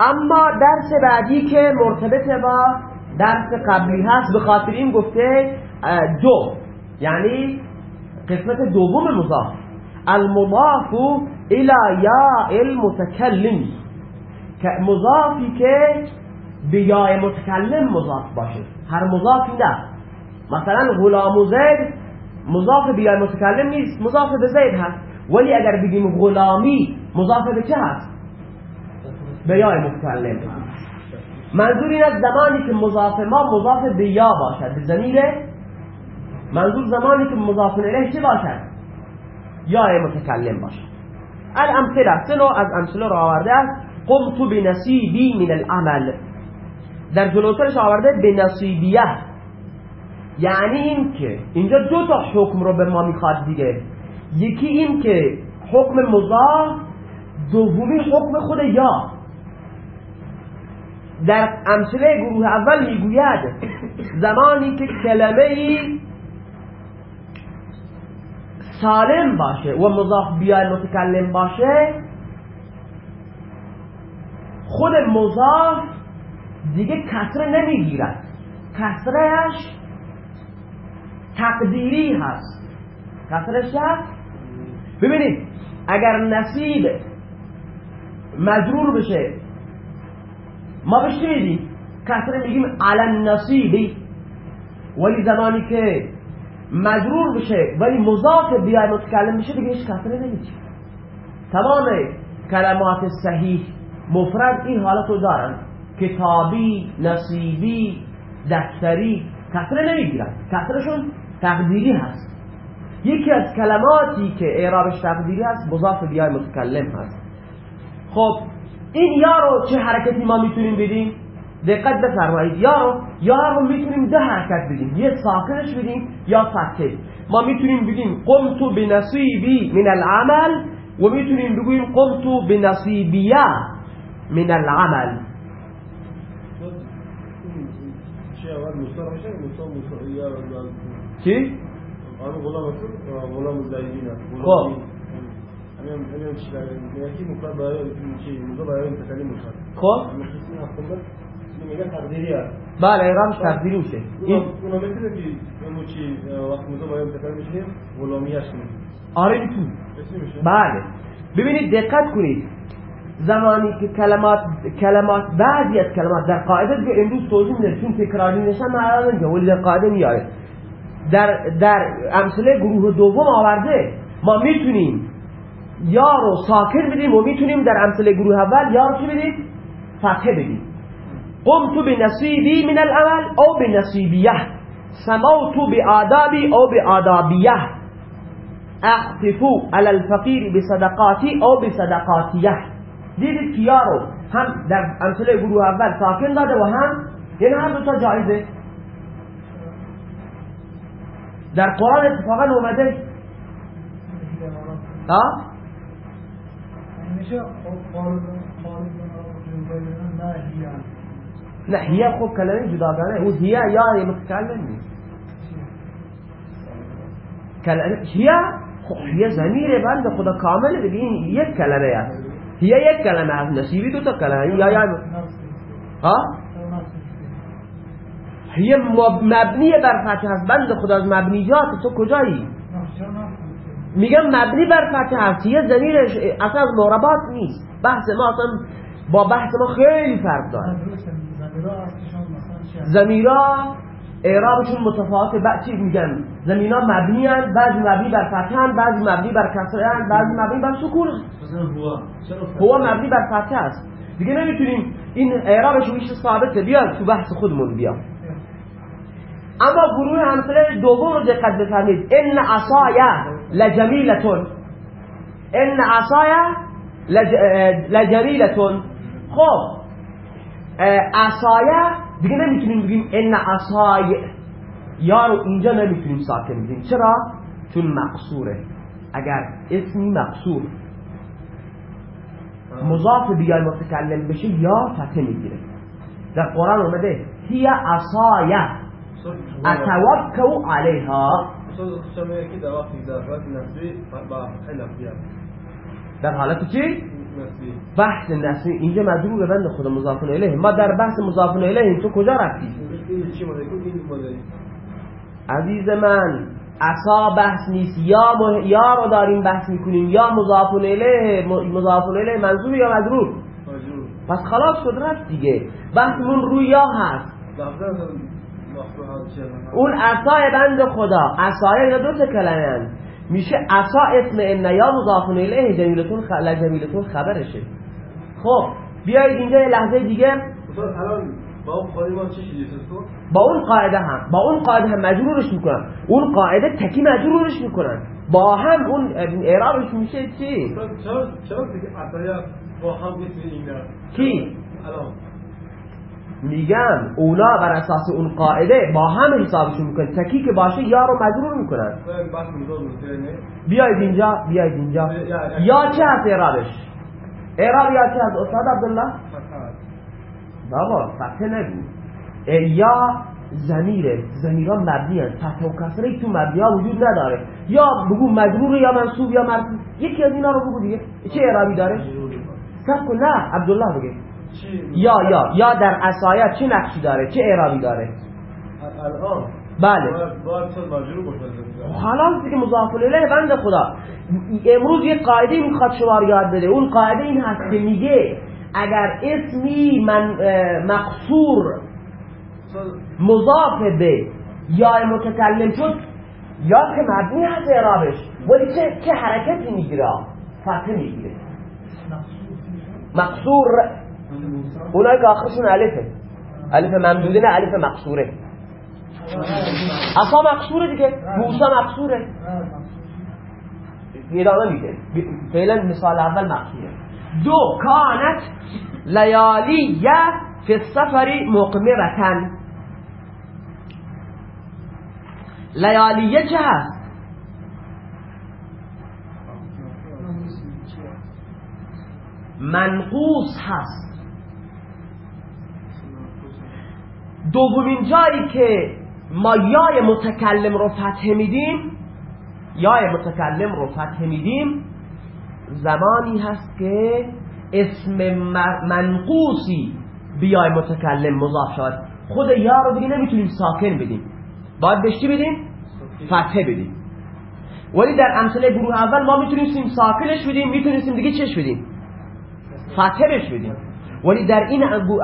اما درس بعدی که مرتبط با درس قبلی هست به خاطر این گفته دو. یعنی قسمت دوم مضاف. المضاف الى یا المتکلم. که مضافی که به یا متکلم مضاف باشه. هر مضافی نه. مثلا غلام و زید مضاف به یا متکلم نیست مضاف به زید هست. ولی اگر بگیم غلامی مضاف به چه هست؟ به یا متکلم منظور این از زمانی که مضاف ما مضاف به یا باشد به زمیر منظور زمانی که مضاف الیه چه باشد؟ یا متکلم باشد. الامثله سه از امثله رو آورده قمت بنصیبی من العمل. در جلوترش آورده بنصیبیه. یعنی این که اینجا دو تا حکم رو به ما می‌خواد دیگه. یکی این که حکم مضاف دومی حکم خود یا. در امثله گروه اول می‌گوید زمانی که کلمه ای سالم باشه و مضاف بیای متکلم باشه خود مضاف دیگه کسره نمی‌گیرد. کسرهش تقدیری هست. کسرش هست ببینید اگر نصیب مجرور بشه ما بهش میدیم کسره میگیم علم نصیبی ولی زمانی که مجرور بشه ولی مضاف بیای متکلم بشه دیگه هیچ کسره نمیشه تمام. کلمات صحیح مفرد این حالت رو دارن. کتابی نصیبی دفتری. کسره نمی‌گیرن کسرشون تقدیری هست. یکی از کلماتی که اعرابش تقدیری هست مضاف بیای متکلم هست. خب این یا رو چه حرکتی ما می‌تونیم بدیم؟ دقت بفرمایید. یا رو یا رو می‌تونیم ده حرکت بدیم. یه ساکنش بدیم یا فتحه ما می‌تونیم بگیم قمت بنصیبی من العمل و می‌تونیم بگیم قمت بنصیبیه من العمل. چی؟ آن غلام غلام بله اعرابش تقدیری میشه این که آره میشه بله ببینید دقت کنید زمانی که کلمات کلمات بعضی از کلمات در قاعده دیگه امروز توضیح میده چون تکراری نشن معنا نمیده ولی در قاعده میاره در در امثله گروه دوم آورده ما می‌تونیم یا رو ساکن بدیم و می‌تونیم در امثله گروه اول یا رو چی بدیم؟ فتحه بدیم. قمت بنصیبی من العمل او بنصیبیه. سموت بآدابی او بآدابیه. اعتفو على الفقیر بصدقاتی او بصدقاتیه. دیدید که یا هم در امثله گروه اول ساکن داده و هم یعنی هم دو تا جایزه. در قرآن اتفاقا اومده. ها نه هیه خب کلمه جداگانه او هیه یا متکلم نیست. هیه؟ خب هیه زمیر بند خدا کامل بگین یک کلمه است. هیه یک کلمه است. نصیبی دو تا کلمه. یا یا ها؟ هیه مبنی بر فتح هست بند خدا از مبنیجات تو کجایی؟ میگم مبنی بر فتح هست هیه زمیرش اصلا از معربات نیست. بحث ما اصلا با بحث ما خیلی فرق داره. زمیرا اعرابشون متفاوته بعد چی میگن؟ زمینا مبنی هن بعضی مبنی بر فتح هن بعضی مبنی بر کسره هن بعضی مبنی بر سکون هو مبنی بر فتح است. دیگه نمی‌تونیم این اعرابش میشه ثابته بیاد تو بحث خودمون بیاد اما گروه همسله دوم رو دقت بفرمید ان عصایا لجمیلتون ان عصایا لج... لجمیلتون خب عصایا دیگه نمی‌تونیم بگیم ان عصای یا رو اینجا نمی‌تونیم ساکن بگیم. چرا؟ چون مقصوره. اگر اسمی مقصور. مضاف بیای متکلم بشه یا فتح می‌گیره. در قرآن اومده هی عصایه اتوکو علیها. در حالت چی؟ بحث نسبی اینجا مجبور به بند خود مضاف الیه ما در بحث مضاف الیه تو کجا رفتی عزیز من عصا بحث نیست یا مه... یا رو داریم بحث می‌کنیم یا مضاف الیه م- مضاف الیه منصوب یا مجرور مجرور پس خلاص شد رفت دیگه بحثمون روی یا هست اون عصای بند خدا. عصای یا دو تا کلمه هست. میشه عصا اسم ان یا مضاف الیه جمیلتون خ... لجمیلتون خبرشه. خب بیایید اینجا یه لحظه دیگه. الان با اون تو؟ با اون قاعده هم. با اون قاعده هم مجرورش می‌کنن. اون قاعده تکی مجرورش می‌کنن. با هم اون اعرابش میشه چی؟ چرا چرا با هم اسم کی؟ الان. میگم اونا بر اساس اون قاعده با هم حسابشون می‌کنن. تکی که باشه یا رو مجرور می‌کنن. بیاید اینجا بیاید اینجا. یا- چه هست اعرابش؟ اعراب یا چه هست استاد عبدالله؟ بابا فتحه نگو. یا زمیره. زمیران مبنی هست فتح و کسره تو مبنی ها وجود نداره. یا بگو مجرور یا منصوب یا مرفوع یکی از اینا رو بگو دیگه. چه اعرابی داره؟ سب کن نه عبدالله بگه. یا یا یا در اسایت چه نقشی داره؟ چه اعرابی داره؟ الان؟ بله. حالا دیگه مضاف الیه بند خدا. امروز یه قاعده می‌خواد شما رو یاد بده. اون قاعده این هست که میگه اگر اسمی من مقصور مضاف به یا متکلم شد یا که مبنی هست اعرابش. ولی چه چه حرکتی می‌گیره؟ فتحه می‌گیره. مقصور اونایی که آخرشون الفه. الف ممدوده نه الف مقصوره. اصلا مقصوره دیگه. موسا مقصوره. ادامه میده فعلا مثال اول مقصوره. دو کانت لیالی فی السفر مقمرتن لیالیه چه هست؟ منقوص هست. دومین جایی که ما یای متکلم رو فتح میدیم یای متکلم رو فتح میدیم زمانی هست که اسم منقوصی بیای متکلم مضاف شد خود یا رو دیگه نمی‌تونیم ساکن بدیم. باید بهش چی بدیم؟ فتحه بدیم. ولی در امثله گروه اول ما می‌تونیم ساکنش بدیم می‌تونیم دیگه چش بدیم؟ فتحه بهش بدیم. ولی در این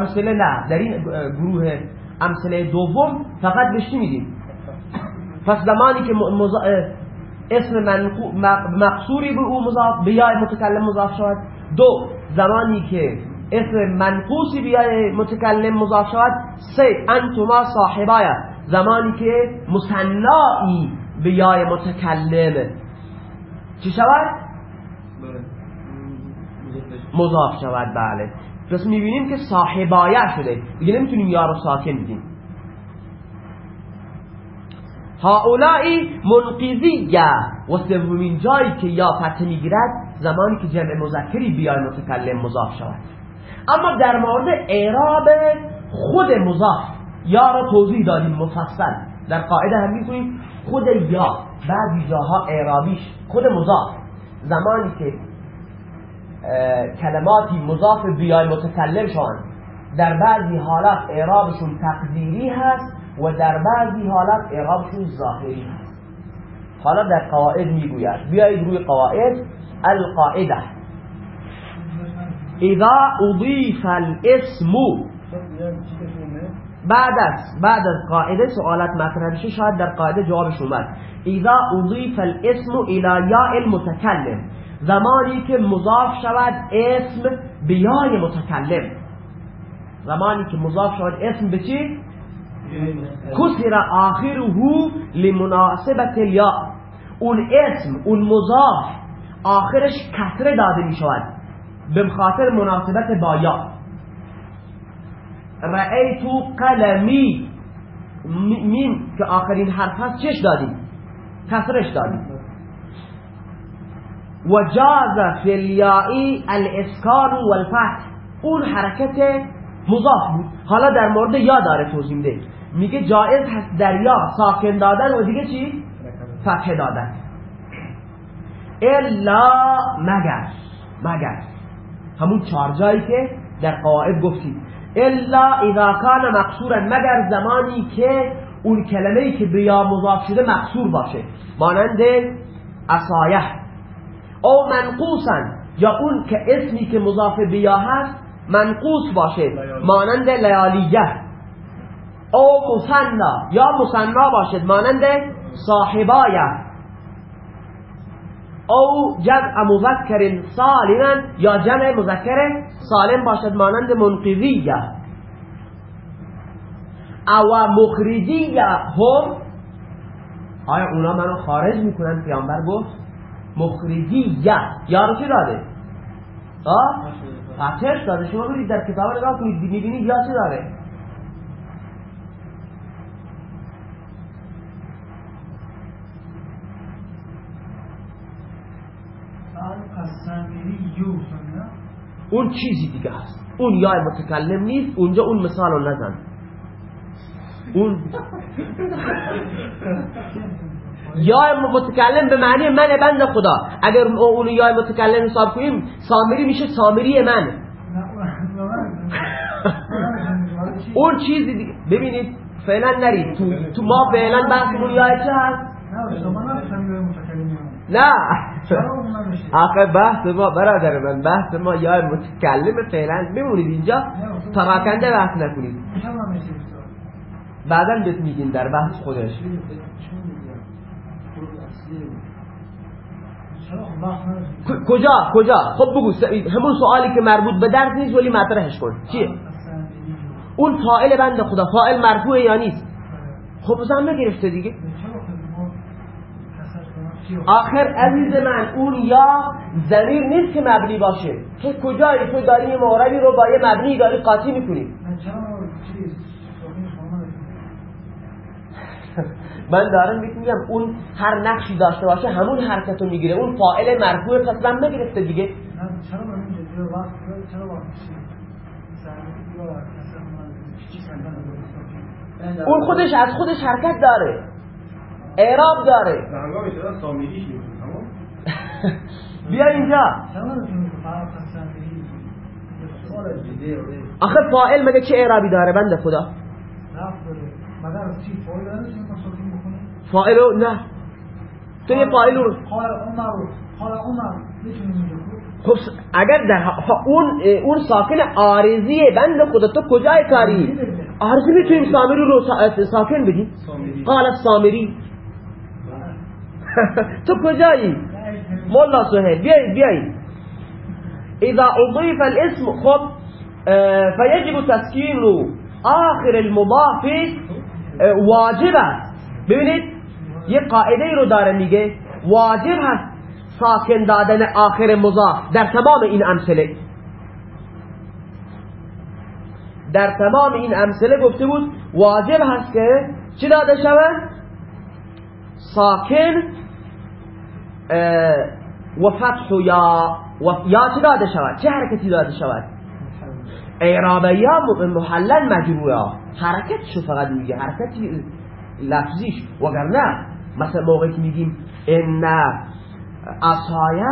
امثله نه در این گروه امثله دوم فقط بهش میدیم پس زمانی که اسم منقو- مقصوری به او مضاف به یای متکلم مضاف شود. دو زمانی که اسم منقوصی به یای متکلم مضاف شود سه انتما صاحبای. زمانی که مصنعی به یای متکلم. چی شود؟ مضاف شود بله. پس می‌بینیم که صاحبایه شده دیگه نمی‌تونیم یا رو ساکن بدیم هاولائی منقذیه و سومین جایی که یا فتح می‌گیرد زمانی که جمع مذکری بیای متکلم مضاف شود اما در مورد اعراب خود مضاف یا را توضیح دادیم مفصل در قاعده هم می‌گوییم خود یا بعضی جاها اعرابیش خود مضاف زمانی که کلماتی مضاف بیای متکلم شوند در بعضی حالات اعرابشون تقدیری هست و در بعضی حالات اعرابشون ظاهری هست. حالا در قواعد می‌گوید. بیایید روی قواعد. القاعده. اذا اضیف الاسم. بعد از بعد از قاعده سوالات مطرح شاید در قاعده جوابش اومد. اذا اضیف الاسم الى یا المتکلم. زمانی که مضاف شود اسم بیای متکلم. زمانی که مضاف شود اسم به چی؟ کسر آخره لمناسبت الیا. اون اسم اون مضاف آخرش کسره داده می شود. به خاطر مناسبت با یا. رأیتو قلمی. میم که آخرین حرف هست چش دادیم کسرش دادیم و جاز فی الیائی الاسکان والفتح. اون حرکت مضاف. بود حالا در مورد یا داره توضیح میده. میگه جایز هست در یا ساکن دادن و دیگه چی؟ فتح دادن. الا مگر. مگر. همون چهار جایی که در قواعد گفتید الا اذا کان مقصورا مگر زمانی که اون کلمه ای که به یا مضاف شده مقصور باشه. مانند اصایه او منقوصا یا اون که اسمی که مضاف به یا هست منقوص باشه. مانند لیالیه. او مصنا یا مصنا باشد. مانند صاحبایه. او جمع مذکر سالما یا جمع مذکر سالم باشد. مانند منقذیه. او مخرجیه هم. آیا اونا منو خارج می‌کنن؟ پیامبر گفت. مخرجیه یا رو چی داده؟ آه؟ فتش داده. شما برید در کتاب نگاه کنید. می‌بینید یا چی داره اون چیزی دیگه هست. اون یا متکلم نیست. اونجا اون مثال رو نزن. اون یا متکلم به معنی من بند خدا اگر اون یا متکلم حساب کنیم سامری میشه سامری من اون چیزی دیگه ببینید فعلا نرید تو, تو ما فعلا بحثمون یا چه هست نه آخه بحث ما برادر من بحث ما یا متکلم فعلا بمونید اینجا پراکنده بحث نکنید بعدا بهت میگین در بحث خودش کجا کجا؟ خب بگو همون سوالی که مربوط به درس نیست ولی مطرحش کن. چیه؟ اون فائل بند خدا فائل مرفوع یا نیست؟ خب بزن گرفته دیگه. آخر عزیز من اون یا زمیر نیست که مبنی باشه. تو کجایی؟ تو داری یه رو با یه مبنی داری قاطی می‌کنی. من دارم میگم اون هر نقشی داشته باشه همون حرکت رو می‌گیره. اون فائل مرفوع پس من بگرفته دیگه. اون خودش از خودش حرکت داره. اعراب داره. بیا اینجا. آخه فائل مگه چه اعرابی داره بنده خدا؟ فائل نه. تو یه فائل رو خب اگر در اون اون ساکن عارضیه بند خدا تو کجای کاری؟ عارضی میتونیم سامری رو ساکن بگی؟ قال السامری تو کجایی؟ مولا سهیل بیایی بیایی اذا اضیف الاسم خب فیجب تسکین آخر المضاف. واجب است. ببینید یه قاعده رو داره میگه واجب هست ساکن دادن آخر مضاف در تمام این امثله. در تمام این امثله گفته بود واجب هست که چی داده شود؟ ساکن و فتح یا و یا چی داده شود؟ چه حرکتی داده شود؟ اعرابه یا محلن مجروعه حرکت شو فقط میگه حرکتی لفظیش. وگرنه مثلا موقعی که میگیم ان اصایه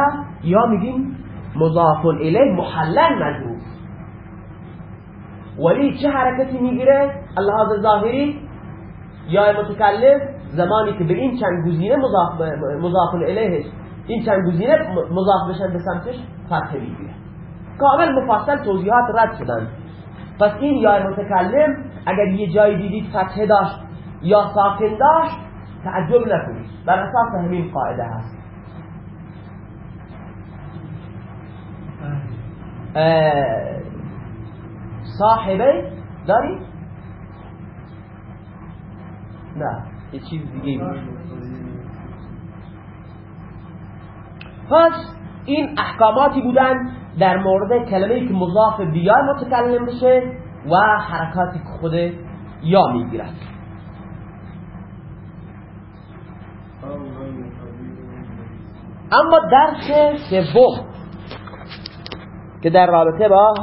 یا میگیم مضاف الیه محلن مجروع ولی چه حرکتی می‌گیره؟ اللحاظ ظاهری یا متکلم زمانی که به این چند گزینه مضاف مضاف الیه این چند گزینه مضاف بشن به سمتش فتح می‌گیره. کامل مفصل توضیحات رد شدن. پس این یا متکلم اگر یه جایی دیدید فتحه داشت یا ساکن داشت تعجب نکنید. بر اساس همین قاعده هست. صاحبه داری؟ نه. یه چیز دیگه پس این احکاماتی بودن در مورد کلمه که مضاف بیای متکلم بشه و حرکاتی که خود یا می‌گیرد. اما درس سوم که در رابطه با